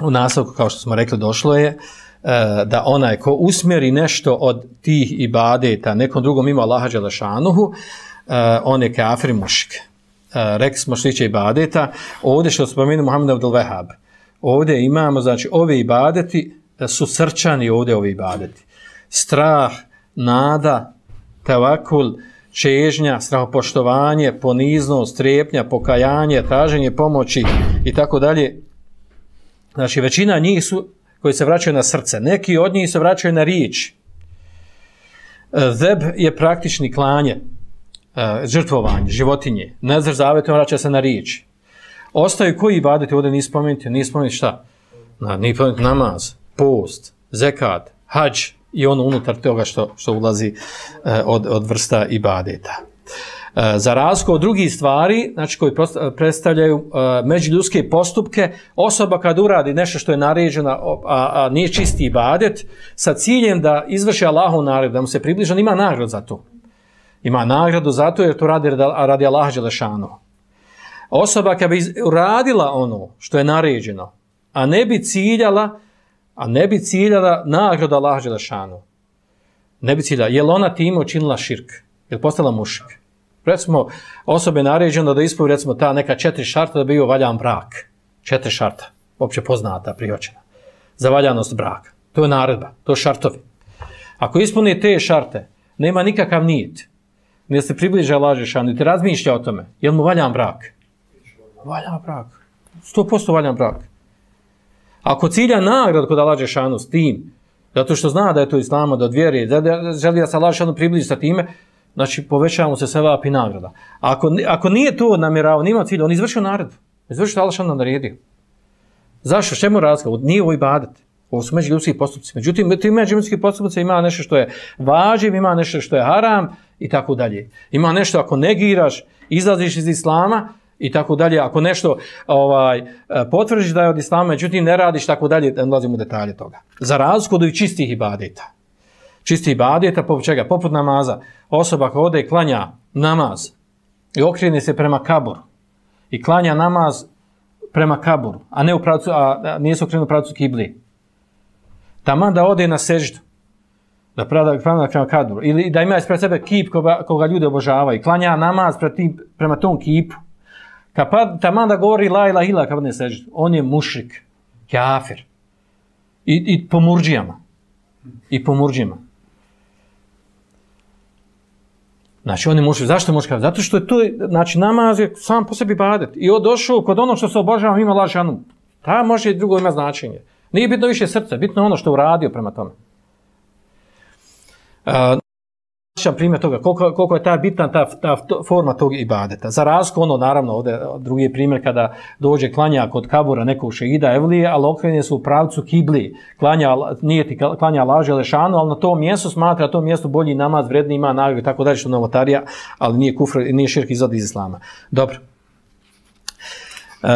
u nastavku, kao što smo rekli, došlo je e, da onaj ko usmjeri nešto od tih ibadeta nekom drugom ima Allaha Đelešanuhu, e, on je kafir mušik. E, rekli smo što tiče ibadeta, ovdje što spomenu Muhammed Abdul Vehab, ovdje imamo, znači, ove ibadeti su srčani ovdje ovi ibadeti. Strah, nada, tavakul, čežnja, strahopoštovanje, poniznost, strepnja, pokajanje, traženje pomoći i tako dalje. Znači, većina njih su koji se vraćaju na srce. Neki od njih se vraćaju na riječ. E, Zeb je praktični klanje, e, žrtvovanje, životinje. Nezr zavetom vraća se na riječ. Ostaju koji ibadeti, ovdje nije spomenuti? nije spomenuti šta? Na, nije spomenuti namaz, post, zekat, hađ i ono unutar toga što, što ulazi e, od, od vrsta ibadeta. E, za razliku od drugih stvari, znači koji e, predstavljaju e, međuljudske postupke, osoba kad uradi nešto što je naređena, a, a nije čisti ibadet, sa ciljem da izvrši Allahov nared, da mu se približa, ima nagradu za to. Ima nagradu za to jer to radi, radi Allah Đelešano. Osoba kad bi uradila ono što je naređeno, a ne bi ciljala, a ne bi ciljala nagradu Allah Đelešanu, ne bi ciljala, je li ona time učinila širk? Je li postala mušik? Recimo, osobe naređeno da ispovi, recimo, ta neka četiri šarta da bi bio valjan brak. Četiri šarta, uopće poznata, priočena. Za valjanost braka. To je naredba, to je šartovi. Ako ispuni te šarte, nema nikakav nit, ne se približa lažešan, ne te razmišlja o tome, Jel mu valjan brak? Valjan brak. 100% valjan brak. Ako cilja nagrad kod lažešanu s tim, zato što zna da je to islama, da odvjeri, da želi da se lažešanu približi sa time, znači povećavamo se sve i nagrada. Ako, ako nije to namjerao, nima cilj, on izvršio naredbu. Izvršio Allah što nam naredio. Zašto? Što mu razgleda? Nije ovo ibadet. Ovo su međuljudski postupci. Međutim, ti međuljudski postupci ima nešto što je važiv, ima nešto što je haram i tako dalje. Ima nešto ako negiraš, izlaziš iz islama i tako dalje. Ako nešto ovaj e, potvrdiš da je od islama, međutim ne radiš tako dalje, ne ulazimo u detalje toga. Za razliku od čistih ibadeta čisti ibadeta, poput čega? Poput namaza. Osoba koja ode i klanja namaz i okrene se prema kaboru i klanja namaz prema kaboru, a ne u pravcu, a nije se okrenuo u pravcu kibli. Taman da ode na seždu, da prada klanja prema kaboru, ili da ima ispred sebe kip koga, koga ljudi obožavaju i klanja namaz prema, tim, prema tom kipu, Kad pa, taman da govori la ila ila kad ne seždu, on je mušrik, kafir. I, i po murđijama. I po murđijama. Znači, oni mušli, zašto mušli? Zato što je to, znači, namaz je sam po sebi badet. I on došao kod ono što se obožava, ima lažanu. Ta može i drugo ima značenje. Nije bitno više srce, bitno ono što uradio prema tome. Uh, Sličan primjer toga, koliko, koliko je ta bitna ta, ta forma tog ibadeta. Za razliku ono, naravno, ovdje drugi primjer kada dođe klanja kod kabura nekog šeida evlije, ali okrenje su u pravcu kibli, klanja, nije ti klanja laže lešanu, ali na tom mjestu smatra to mjesto bolji namaz, vredni ima nagradu, tako dalje što novotarija, ali nije kufr, nije širk izad iz islama. Dobro. Uh,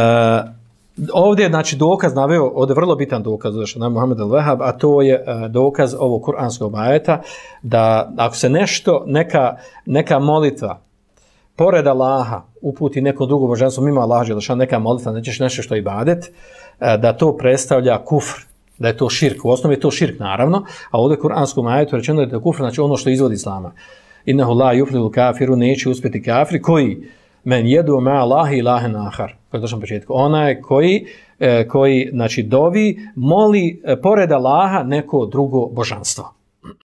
ovdje je znači dokaz naveo, ovdje je vrlo bitan dokaz znači na Muhammed al-Wahhab, a to je uh, dokaz ovog kuranskog ajeta da ako se nešto neka neka molitva pored Allaha uputi nekom drugom božanstvu mimo Allaha dželle znači neka molitva nećeš nešto što je ibadet uh, da to predstavlja kufr da je to širk. U osnovi je to širk naravno a ovdje u kuranskom ajetu rečeno da je to kufr znači ono što izvodi islama. Innahu la yuflilu kafiru neće uspjeti kafiri koji men jedu ma Allahi ilahe nahar. došao na početku. Ona je koji, e, koji znači, dovi, moli e, pored Allaha neko drugo božanstvo.